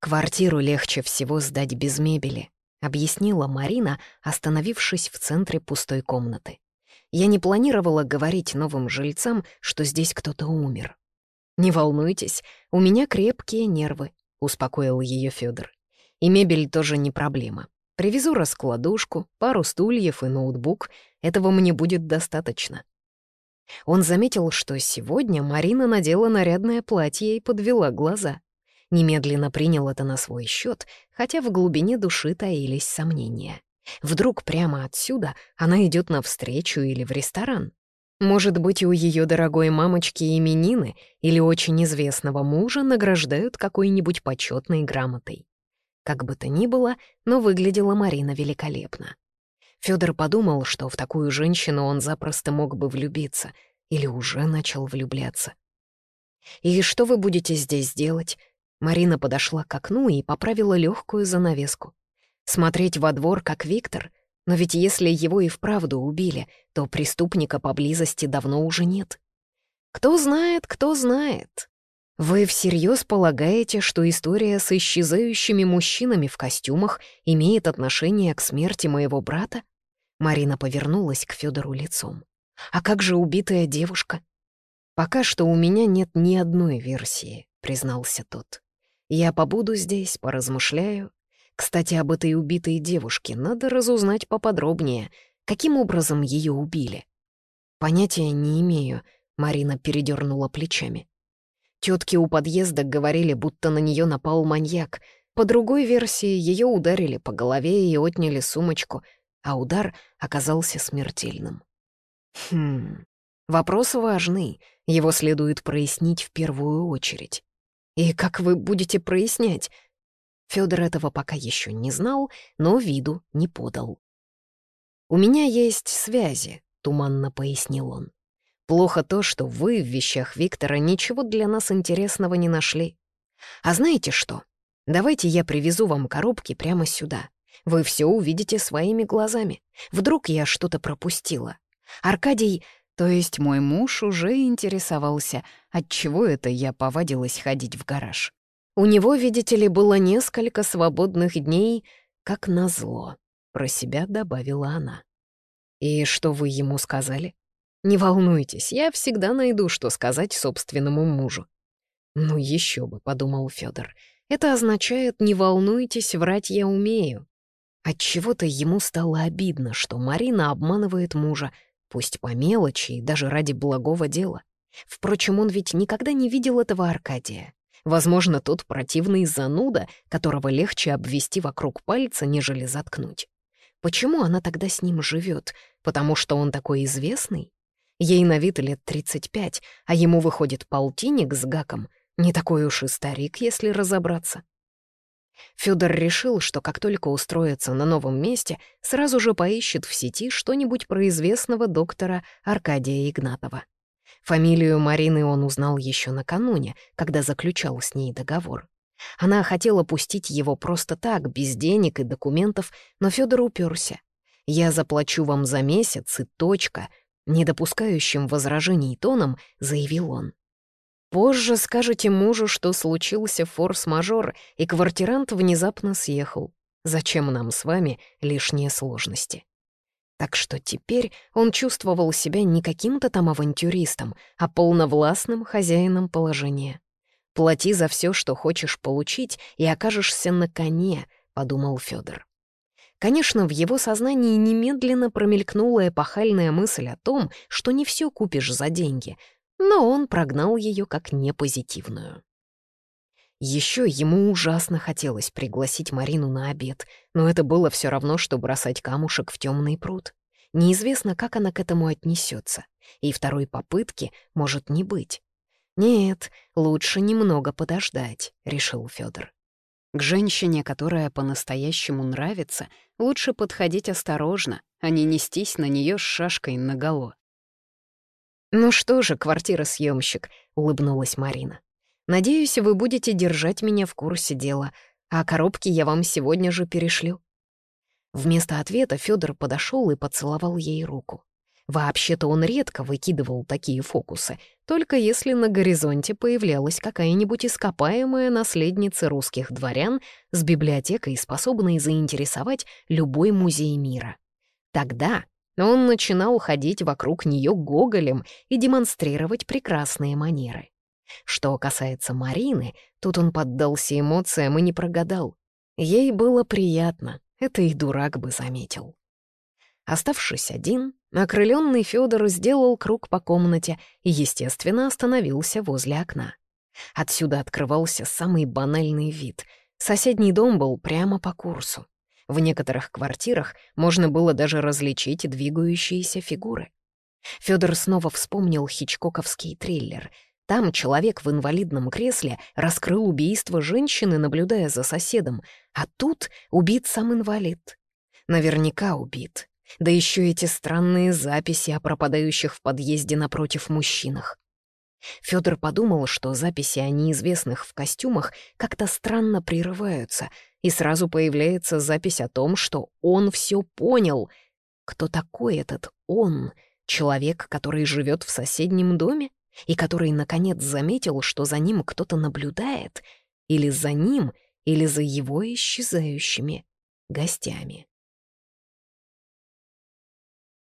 Квартиру легче всего сдать без мебели, объяснила Марина, остановившись в центре пустой комнаты. Я не планировала говорить новым жильцам, что здесь кто-то умер. «Не волнуйтесь, у меня крепкие нервы», — успокоил ее Федор. «И мебель тоже не проблема. Привезу раскладушку, пару стульев и ноутбук. Этого мне будет достаточно». Он заметил, что сегодня Марина надела нарядное платье и подвела глаза. Немедленно принял это на свой счет, хотя в глубине души таились сомнения. Вдруг прямо отсюда она идет навстречу или в ресторан? Может быть, у ее дорогой мамочки именины или очень известного мужа награждают какой-нибудь почетной грамотой. Как бы то ни было, но выглядела Марина великолепно. Федор подумал, что в такую женщину он запросто мог бы влюбиться или уже начал влюбляться. «И что вы будете здесь делать?» Марина подошла к окну и поправила легкую занавеску. Смотреть во двор, как Виктор? Но ведь если его и вправду убили, то преступника поблизости давно уже нет. Кто знает, кто знает. Вы всерьез полагаете, что история с исчезающими мужчинами в костюмах имеет отношение к смерти моего брата? Марина повернулась к Федору лицом. А как же убитая девушка? Пока что у меня нет ни одной версии, признался тот. Я побуду здесь, поразмышляю. Кстати, об этой убитой девушке надо разузнать поподробнее. Каким образом ее убили? Понятия не имею, Марина передернула плечами. Тетки у подъезда говорили, будто на нее напал маньяк. По другой версии, ее ударили по голове и отняли сумочку, а удар оказался смертельным. Хм, вопрос важный, его следует прояснить в первую очередь. И как вы будете прояснять? Федор этого пока еще не знал, но виду не подал. «У меня есть связи», — туманно пояснил он. «Плохо то, что вы в вещах Виктора ничего для нас интересного не нашли. А знаете что? Давайте я привезу вам коробки прямо сюда. Вы все увидите своими глазами. Вдруг я что-то пропустила. Аркадий то есть мой муж уже интересовался, отчего это я повадилась ходить в гараж. У него, видите ли, было несколько свободных дней, как назло, про себя добавила она. «И что вы ему сказали?» «Не волнуйтесь, я всегда найду, что сказать собственному мужу». «Ну еще бы», — подумал Федор. «Это означает, не волнуйтесь, врать я умею». Отчего-то ему стало обидно, что Марина обманывает мужа, Пусть по мелочи и даже ради благого дела. Впрочем, он ведь никогда не видел этого Аркадия. Возможно, тот противный зануда, которого легче обвести вокруг пальца, нежели заткнуть. Почему она тогда с ним живет? Потому что он такой известный? Ей на вид лет 35, а ему выходит полтинник с гаком. Не такой уж и старик, если разобраться. Федор решил, что как только устроится на новом месте, сразу же поищет в сети что-нибудь про известного доктора Аркадия Игнатова. Фамилию Марины он узнал еще накануне, когда заключал с ней договор. Она хотела пустить его просто так, без денег и документов, но Федор уперся. «Я заплачу вам за месяц и точка», недопускающим возражений тоном заявил он. Позже скажете мужу, что случился форс-мажор, и квартирант внезапно съехал. Зачем нам с вами лишние сложности? Так что теперь он чувствовал себя не каким-то там авантюристом, а полновластным хозяином положения. «Плати за все, что хочешь получить, и окажешься на коне», — подумал Федор. Конечно, в его сознании немедленно промелькнула эпохальная мысль о том, что не все купишь за деньги, но он прогнал ее как непозитивную. Еще ему ужасно хотелось пригласить Марину на обед, но это было все равно, что бросать камушек в темный пруд. Неизвестно, как она к этому отнесется, и второй попытки может не быть. «Нет, лучше немного подождать», — решил Федор. К женщине, которая по-настоящему нравится, лучше подходить осторожно, а не нестись на нее с шашкой наголо. «Ну что же, квартира-съемщик», — улыбнулась Марина. «Надеюсь, вы будете держать меня в курсе дела, а коробки я вам сегодня же перешлю». Вместо ответа Федор подошел и поцеловал ей руку. Вообще-то он редко выкидывал такие фокусы, только если на горизонте появлялась какая-нибудь ископаемая наследница русских дворян с библиотекой, способной заинтересовать любой музей мира. Тогда он начинал ходить вокруг нее гоголем и демонстрировать прекрасные манеры. Что касается Марины, тут он поддался эмоциям и не прогадал. Ей было приятно, это и дурак бы заметил. Оставшись один, окрыленный Федор сделал круг по комнате и, естественно, остановился возле окна. Отсюда открывался самый банальный вид. Соседний дом был прямо по курсу. В некоторых квартирах можно было даже различить двигающиеся фигуры. Федор снова вспомнил хичкоковский триллер. Там человек в инвалидном кресле раскрыл убийство женщины, наблюдая за соседом, а тут убит сам инвалид. Наверняка убит. Да еще эти странные записи о пропадающих в подъезде напротив мужчинах. Федор подумал, что записи о неизвестных в костюмах как-то странно прерываются, и сразу появляется запись о том, что он все понял. Кто такой этот он? Человек, который живет в соседнем доме? И который, наконец, заметил, что за ним кто-то наблюдает? Или за ним, или за его исчезающими гостями?